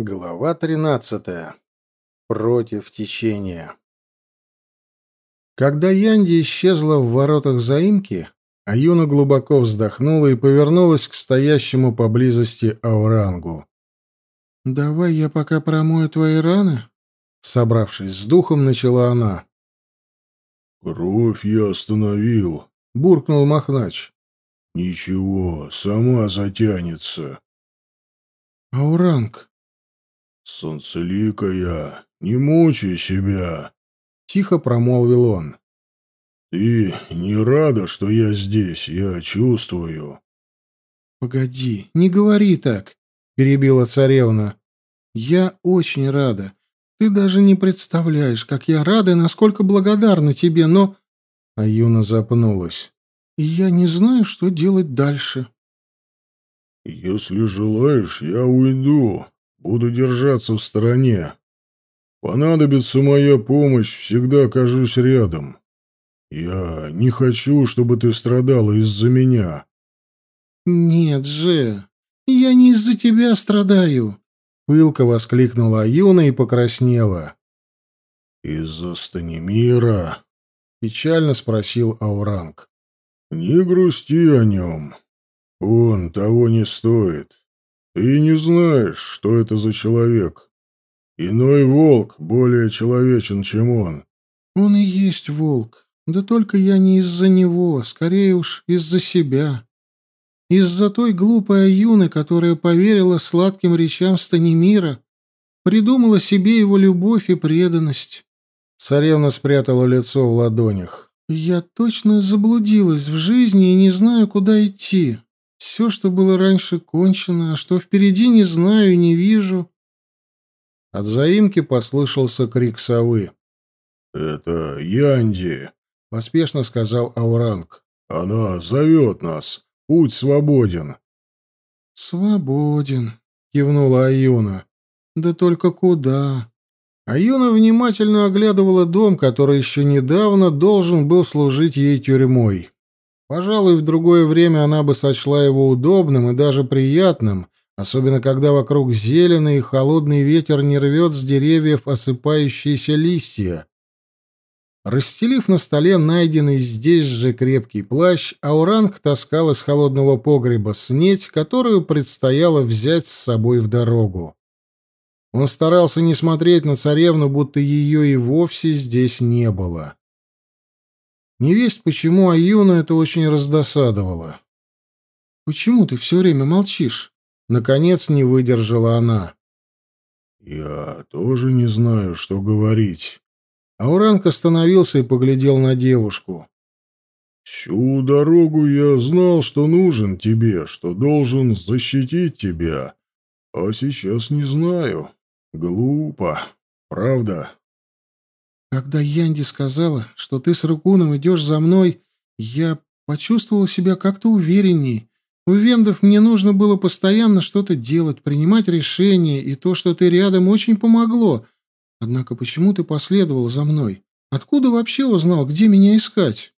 Глава тринадцатая. Против течения. Когда Янди исчезла в воротах заимки, Аюна глубоко вздохнула и повернулась к стоящему поблизости Аурангу. «Давай я пока промою твои раны?» Собравшись с духом, начала она. «Кровь я остановил», — буркнул Махнач. «Ничего, сама затянется». «Ауранг, «Солнцеликая, не мучай себя!» — тихо промолвил он. «Ты не рада, что я здесь, я чувствую». «Погоди, не говори так», — перебила царевна. «Я очень рада. Ты даже не представляешь, как я рада и насколько благодарна тебе, но...» А Юна запнулась. «Я не знаю, что делать дальше». «Если желаешь, я уйду. Буду держаться в стороне. Понадобится моя помощь, всегда окажусь рядом. Я не хочу, чтобы ты страдала из-за меня. Нет же, я не из-за тебя страдаю, пылко воскликнула Юна и покраснела. Из-за Станимира? печально спросил Ауранг. Не грусти о нем. Он того не стоит. Ты не знаешь, что это за человек. Иной волк более человечен, чем он. Он и есть волк. Да только я не из-за него, скорее уж из-за себя. Из-за той глупой юны, которая поверила сладким речам Станимира, придумала себе его любовь и преданность. Царевна спрятала лицо в ладонях. Я точно заблудилась в жизни и не знаю, куда идти. Все, что было раньше, кончено, а что впереди, не знаю и не вижу. От заимки послышался крик совы. «Это Янди», — поспешно сказал Ауранг. «Она зовет нас. Путь свободен». «Свободен», — кивнула Аюна. «Да только куда?» Аюна внимательно оглядывала дом, который еще недавно должен был служить ей тюрьмой. Пожалуй, в другое время она бы сочла его удобным и даже приятным, особенно когда вокруг зеленый и холодный ветер не рвет с деревьев осыпающиеся листья. Расстелив на столе найденный здесь же крепкий плащ, Ауранг таскал из холодного погреба снеть, которую предстояло взять с собой в дорогу. Он старался не смотреть на царевну, будто ее и вовсе здесь не было. Невесть почему, а Юна это очень раздосадовало. «Почему ты все время молчишь?» Наконец не выдержала она. «Я тоже не знаю, что говорить». Ауранг остановился и поглядел на девушку. «Всю дорогу я знал, что нужен тебе, что должен защитить тебя. А сейчас не знаю. Глупо. Правда?» Когда Янди сказала, что ты с Рукуном идешь за мной, я почувствовала себя как-то увереннее. У вендов мне нужно было постоянно что-то делать, принимать решения, и то, что ты рядом, очень помогло. Однако почему ты последовал за мной? Откуда вообще узнал, где меня искать?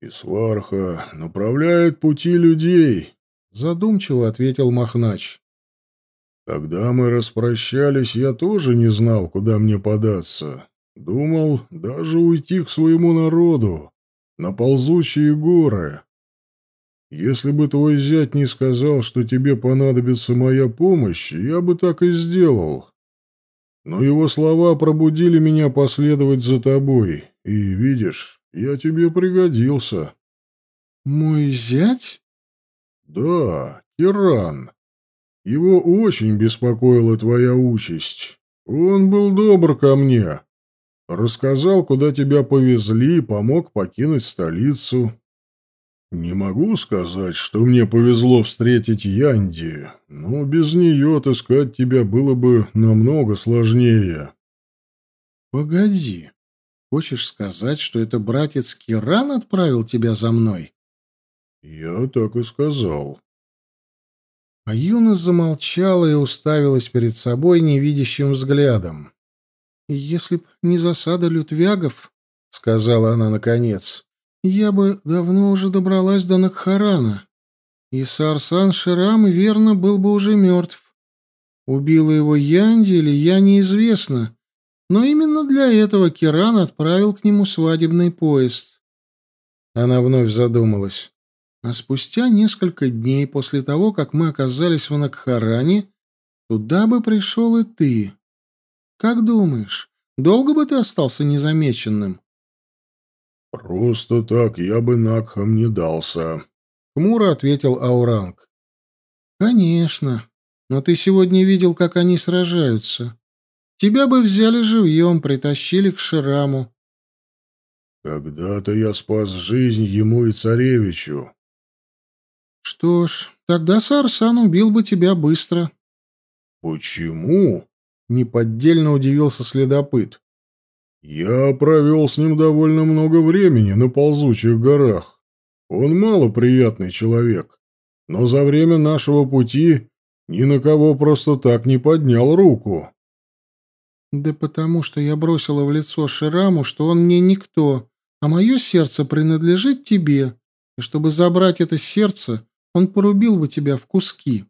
«Исварха направляет пути людей», — задумчиво ответил Махнач. Когда мы распрощались, я тоже не знал, куда мне податься. Думал даже уйти к своему народу, на ползучие горы. Если бы твой зять не сказал, что тебе понадобится моя помощь, я бы так и сделал. Но его слова пробудили меня последовать за тобой, и, видишь, я тебе пригодился. «Мой зять?» «Да, Киран. Его очень беспокоила твоя участь. Он был добр ко мне. Рассказал, куда тебя повезли, помог покинуть столицу. Не могу сказать, что мне повезло встретить Янди, но без нее отыскать тебя было бы намного сложнее. Погоди. Хочешь сказать, что это братец Киран отправил тебя за мной? Я так и сказал. А Юна замолчала и уставилась перед собой невидящим взглядом. «Если б не засада лютвягов, — сказала она наконец, — я бы давно уже добралась до Накхарана, и Сарсан Ширам, верно, был бы уже мертв. Убила его Янди или я, неизвестно. Но именно для этого Киран отправил к нему свадебный поезд. Она вновь задумалась. А спустя несколько дней после того, как мы оказались в Накхаране, туда бы пришел и ты. Как думаешь, долго бы ты остался незамеченным? «Просто так я бы Накхам не дался», — хмуро ответил Ауранг. «Конечно. Но ты сегодня видел, как они сражаются. Тебя бы взяли живьем, притащили к Шираму». «Когда-то я спас жизнь ему и царевичу». «Что ж, тогда Сарсан убил бы тебя быстро». «Почему?» — неподдельно удивился следопыт. «Я провел с ним довольно много времени на ползучих горах. Он малоприятный человек, но за время нашего пути ни на кого просто так не поднял руку». «Да потому что я бросила в лицо Шираму, что он мне никто, а мое сердце принадлежит тебе, и чтобы забрать это сердце, он порубил бы тебя в куски».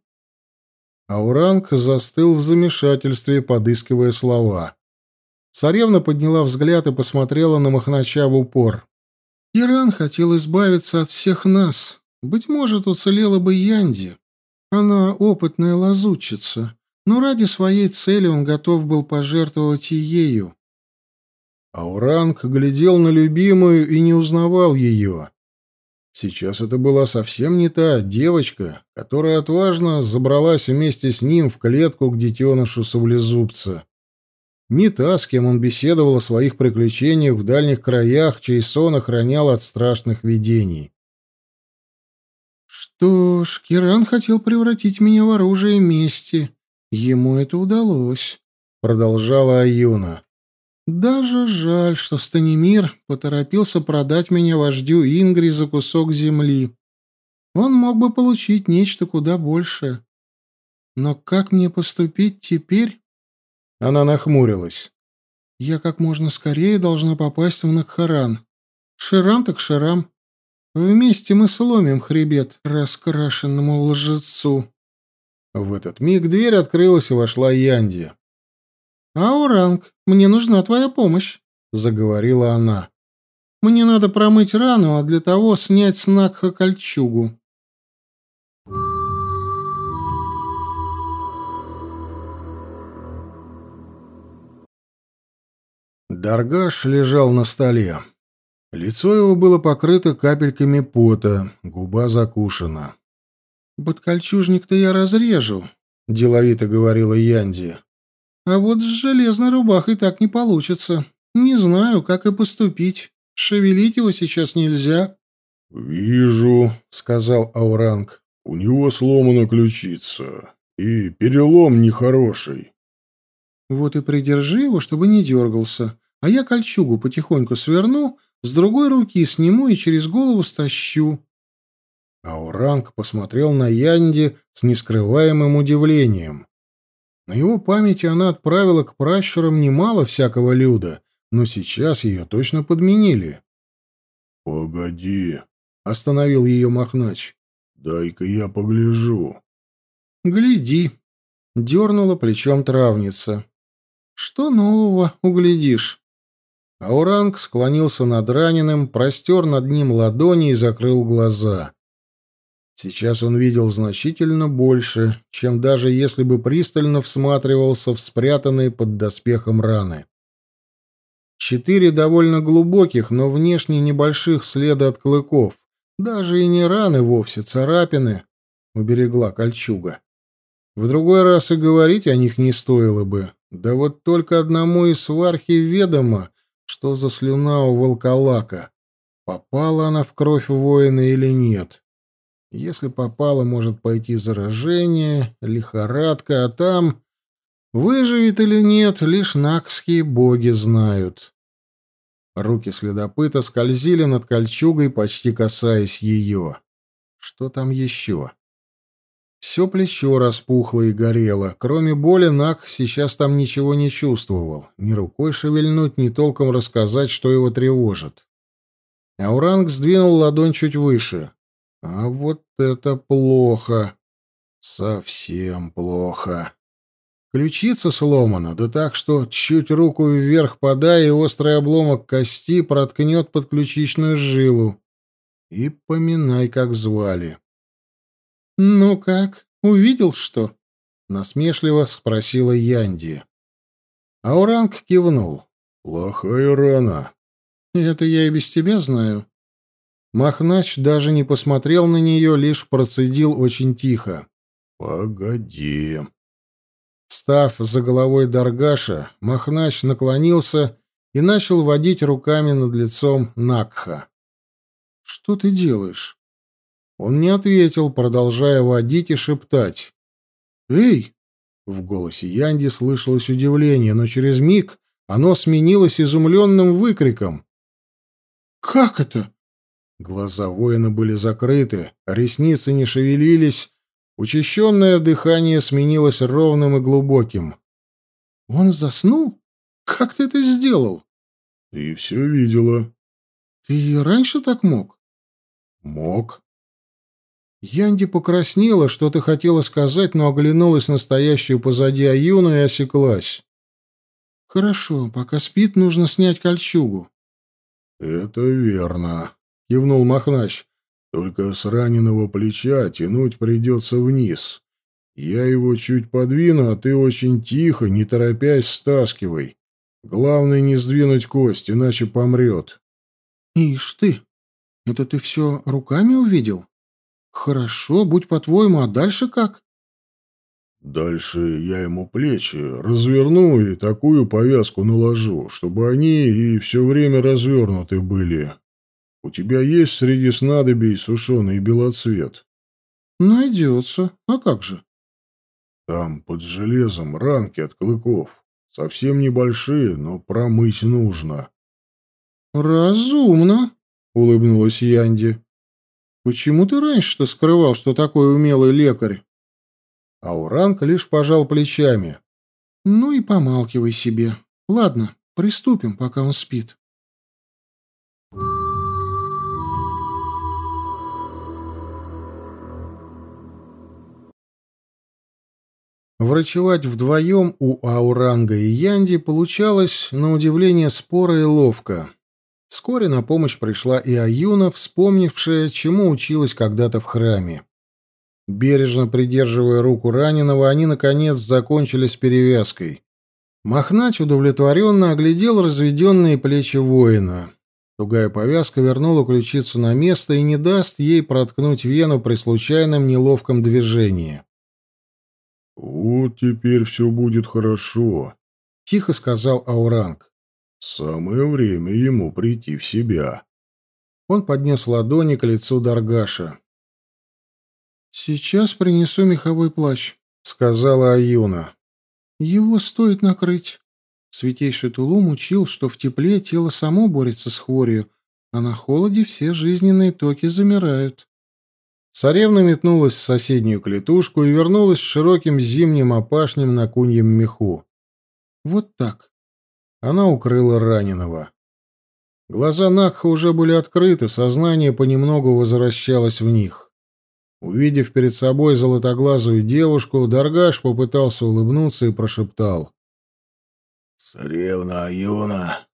Ауранг застыл в замешательстве, подыскивая слова. Царевна подняла взгляд и посмотрела на Махнача в упор. «Иран хотел избавиться от всех нас. Быть может, уцелела бы Янди. Она опытная лазутчица, но ради своей цели он готов был пожертвовать и ею». Ауранг глядел на любимую и не узнавал ее. Сейчас это была совсем не та девочка, которая отважно забралась вместе с ним в клетку к детенышу саблезубца. Не та, с кем он беседовал о своих приключениях в дальних краях, чей сон охранял от страшных видений. «Что ж, Киран хотел превратить меня в оружие мести. Ему это удалось», — продолжала Аюна. Даже жаль, что Станимир поторопился продать меня вождю Ингри за кусок земли. Он мог бы получить нечто куда большее. Но как мне поступить теперь? Она нахмурилась. Я как можно скорее должна попасть в Накхаран. Ширам так ширам. Вместе мы сломим хребет раскрашенному лжецу. В этот миг дверь открылась и вошла Янди. «Ауранг, мне нужна твоя помощь», — заговорила она. «Мне надо промыть рану, а для того снять с Накха кольчугу». Даргаш лежал на столе. Лицо его было покрыто капельками пота, губа закушена. «Подкольчужник-то я разрежу», — деловито говорила Янди. А вот с железной рубахой так не получится. Не знаю, как и поступить. Шевелить его сейчас нельзя. «Вижу», — сказал Ауранг. «У него сломана ключица. И перелом нехороший». «Вот и придержи его, чтобы не дергался. А я кольчугу потихоньку сверну, с другой руки сниму и через голову стащу». Ауранг посмотрел на Янди с нескрываемым удивлением. На его памяти она отправила к пращурам немало всякого люда, но сейчас ее точно подменили. — Погоди, — остановил ее Махнач. — Дай-ка я погляжу. — Гляди, — дернула плечом травница. — Что нового углядишь? Ауранг склонился над раненым, простер над ним ладони и закрыл глаза. Сейчас он видел значительно больше, чем даже если бы пристально всматривался в спрятанные под доспехом раны. Четыре довольно глубоких, но внешне небольших следа от клыков. Даже и не раны вовсе, царапины, уберегла кольчуга. В другой раз и говорить о них не стоило бы. Да вот только одному из свархи ведомо, что за слюна у волколака. Попала она в кровь воина или нет. Если попало, может пойти заражение, лихорадка, а там... Выживет или нет, лишь накские боги знают. Руки следопыта скользили над кольчугой, почти касаясь ее. Что там еще? Все плечо распухло и горело. Кроме боли, Нак сейчас там ничего не чувствовал. Ни рукой шевельнуть, ни толком рассказать, что его тревожит. Ауранг сдвинул ладонь чуть выше. А вот это плохо. Совсем плохо. Ключица сломана, да так, что чуть руку вверх подай, и острый обломок кости проткнет подключичную жилу. И поминай, как звали. — Ну как, увидел что? — насмешливо спросила Янди. Ауранг кивнул. — Плохая рана. — Это я и без тебя знаю. Махнач даже не посмотрел на нее, лишь процедил очень тихо. «Погоди». Став за головой Даргаша, Махнач наклонился и начал водить руками над лицом Накха. «Что ты делаешь?» Он не ответил, продолжая водить и шептать. «Эй!» В голосе Янди слышалось удивление, но через миг оно сменилось изумленным выкриком. «Как это?» Глаза воина были закрыты, ресницы не шевелились, учащенное дыхание сменилось ровным и глубоким. «Он заснул? Как ты это сделал?» «Ты все видела». «Ты и раньше так мог?» «Мог». Янди покраснела, что-то хотела сказать, но оглянулась на стоящую позади Аюну и осеклась. «Хорошо, пока спит, нужно снять кольчугу». «Это верно», — кивнул Махнач. «Только с раненого плеча тянуть придется вниз. Я его чуть подвину, а ты очень тихо, не торопясь, стаскивай. Главное не сдвинуть кость, иначе помрет». «Ишь ты! Это ты все руками увидел? Хорошо, будь по-твоему, а дальше как?» Дальше я ему плечи разверну и такую повязку наложу, чтобы они и все время развернуты были. У тебя есть среди снадобий сушеный белоцвет? Найдется. А как же? Там под железом ранки от клыков. Совсем небольшие, но промыть нужно. Разумно, улыбнулась Янди. Почему ты раньше-то скрывал, что такой умелый лекарь? Ауранг лишь пожал плечами. Ну и помалкивай себе. Ладно, приступим, пока он спит. Врачевать вдвоем у Ауранга и Янди получалось, на удивление, споро и ловко. Вскоре на помощь пришла и Аюна, вспомнившая, чему училась когда-то в храме. Бережно придерживая руку раненого, они, наконец, закончили с перевязкой. Махнач удовлетворенно оглядел разведенные плечи воина. Тугая повязка вернула ключицу на место и не даст ей проткнуть вену при случайном неловком движении. «Вот теперь все будет хорошо», — тихо сказал Ауранг. «Самое время ему прийти в себя». Он поднес ладони к лицу Даргаша. «Сейчас принесу меховой плащ», — сказала Аюна. «Его стоит накрыть». Святейший Тулум учил, что в тепле тело само борется с хворью, а на холоде все жизненные токи замирают. Царевна метнулась в соседнюю клетушку и вернулась с широким зимним опашнем на куньем меху. Вот так. Она укрыла раненого. Глаза Накха уже были открыты, сознание понемногу возвращалось в них. Увидев перед собой золотоглазую девушку, Даргаш попытался улыбнуться и прошептал. «Царевна Аюна,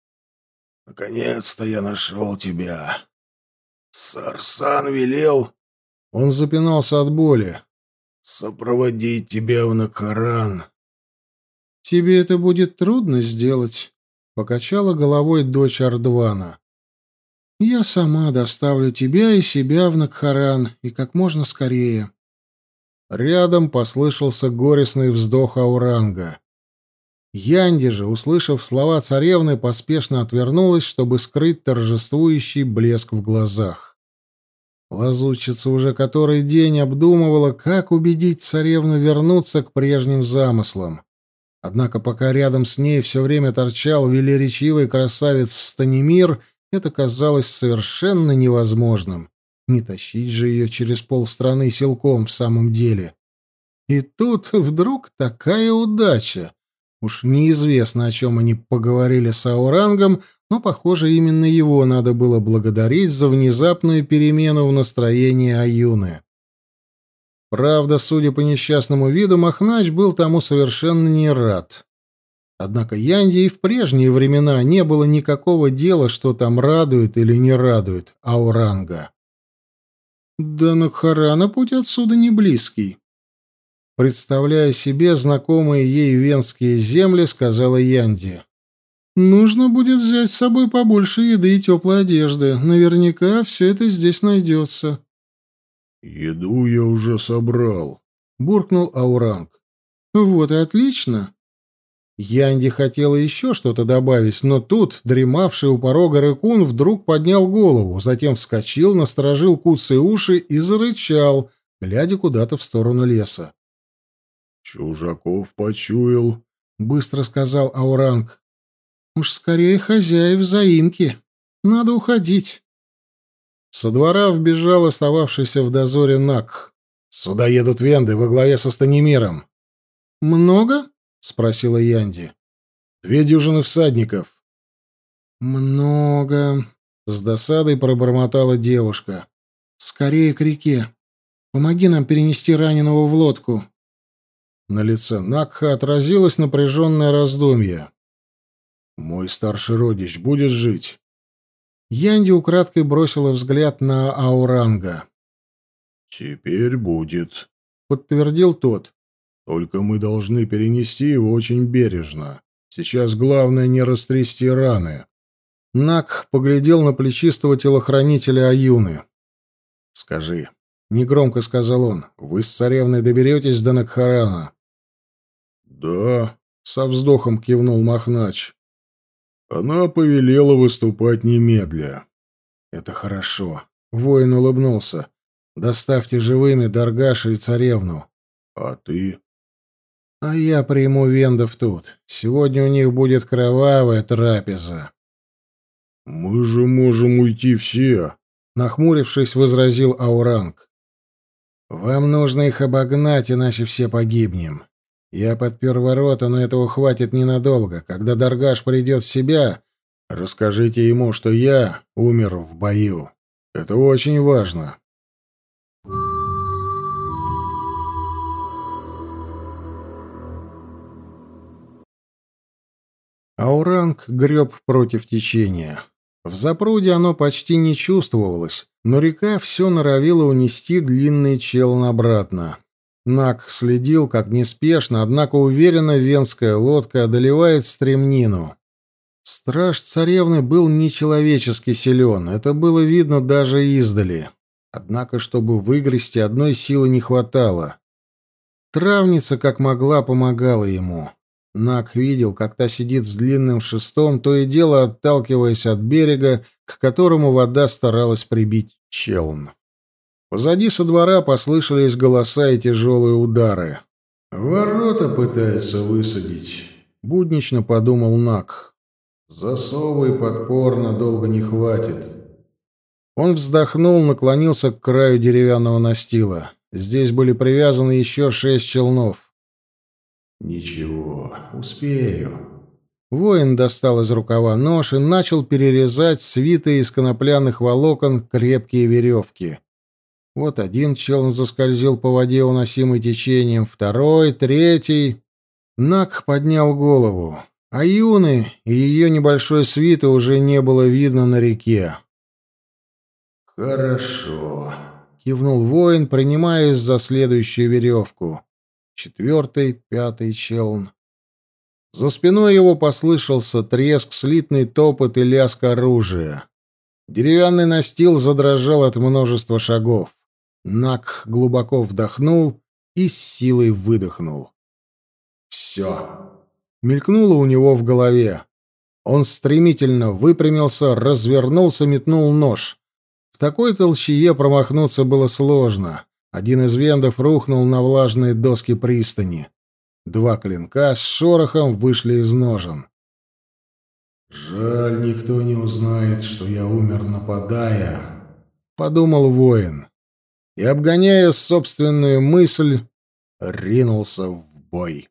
наконец-то я нашел тебя. Сарсан велел он запинался от боли. «Сопроводить тебя в Накаран». «Тебе это будет трудно сделать», — покачала головой дочь Ардвана. «Я сама доставлю тебя и себя в Накхаран, и как можно скорее». Рядом послышался горестный вздох Ауранга. Янди же, услышав слова царевны, поспешно отвернулась, чтобы скрыть торжествующий блеск в глазах. Лазутчица уже который день обдумывала, как убедить царевну вернуться к прежним замыслам. Однако пока рядом с ней все время торчал велеречивый красавец Станимир, это казалось совершенно невозможным. Не тащить же ее через полстраны силком в самом деле. И тут вдруг такая удача. Уж неизвестно, о чем они поговорили с Аурангом, но, похоже, именно его надо было благодарить за внезапную перемену в настроении Аюны. Правда, судя по несчастному виду, Махнач был тому совершенно не рад. Однако Янди и в прежние времена не было никакого дела, что там радует или не радует Ауранга. Да на Харана путь отсюда не близкий. Представляя себе знакомые ей венские земли, сказала Янди. Нужно будет взять с собой побольше еды и теплой одежды. Наверняка все это здесь найдется. «Еду я уже собрал», — буркнул Ауранг. «Вот и отлично». Янди хотела еще что-то добавить, но тут, дремавший у порога рыкун, вдруг поднял голову, затем вскочил, насторожил куцы уши и зарычал, глядя куда-то в сторону леса. «Чужаков почуял», — быстро сказал Ауранг. «Уж скорее хозяев заимки. Надо уходить». Со двора вбежал остававшийся в дозоре Нак. «Сюда едут венды во главе со Станимиром». «Много?» — спросила Янди. «Две дюжины всадников». «Много», — с досадой пробормотала девушка. «Скорее к реке. Помоги нам перенести раненого в лодку». На лице Накха отразилось напряженное раздумье. «Мой старший родич будет жить?» Янди украдкой бросила взгляд на Ауранга. «Теперь будет», — подтвердил тот. «Только мы должны перенести его очень бережно. Сейчас главное не растрясти раны». Нак поглядел на плечистого телохранителя Аюны. «Скажи», — негромко сказал он, — «вы с царевной доберетесь до Накхарана?» «Да», — со вздохом кивнул Махнач. Она повелела выступать немедля. «Это хорошо». Воин улыбнулся. «Доставьте живыми Даргаша и царевну». «А ты?» «А я приму вендов тут. Сегодня у них будет кровавая трапеза». «Мы же можем уйти все», — нахмурившись, возразил Ауранг. «Вам нужно их обогнать, иначе все погибнем. Я подпер ворота, но этого хватит ненадолго. Когда Даргаш придет в себя, расскажите ему, что я умер в бою. Это очень важно. Ауранг греб против течения. В запруде оно почти не чувствовалось, но река все норовила унести длинный челн обратно. Нак следил, как неспешно, однако уверенно венская лодка одолевает стремнину. Страж царевны был нечеловечески силен, это было видно даже издали. Однако, чтобы выгрести, одной силы не хватало. Травница, как могла, помогала ему. Нак видел, как та сидит с длинным шестом, то и дело отталкиваясь от берега, к которому вода старалась прибить челн. Позади со двора послышались голоса и тяжелые удары. «Ворота пытается высадить», — буднично подумал Нак. «Засовы и подпор надолго не хватит». Он вздохнул, наклонился к краю деревянного настила. Здесь были привязаны еще шесть челнов. «Ничего, успею». Воин достал из рукава нож и начал перерезать свитые из конопляных волокон крепкие веревки. Вот один челн заскользил по воде, уносимый течением, второй, третий. Нак поднял голову. А Юны и ее небольшой свиты уже не было видно на реке. «Хорошо», — кивнул воин, принимаясь за следующую веревку. Четвертый, пятый челн. За спиной его послышался треск, слитный топот и лязг оружия. Деревянный настил задрожал от множества шагов. Нак глубоко вдохнул и с силой выдохнул. «Все!» — мелькнуло у него в голове. Он стремительно выпрямился, развернулся, метнул нож. В такой толщее промахнуться было сложно. Один из вендов рухнул на влажные доски пристани. Два клинка с шорохом вышли из ножен. «Жаль, никто не узнает, что я умер, нападая», — подумал воин и, обгоняя собственную мысль, ринулся в бой.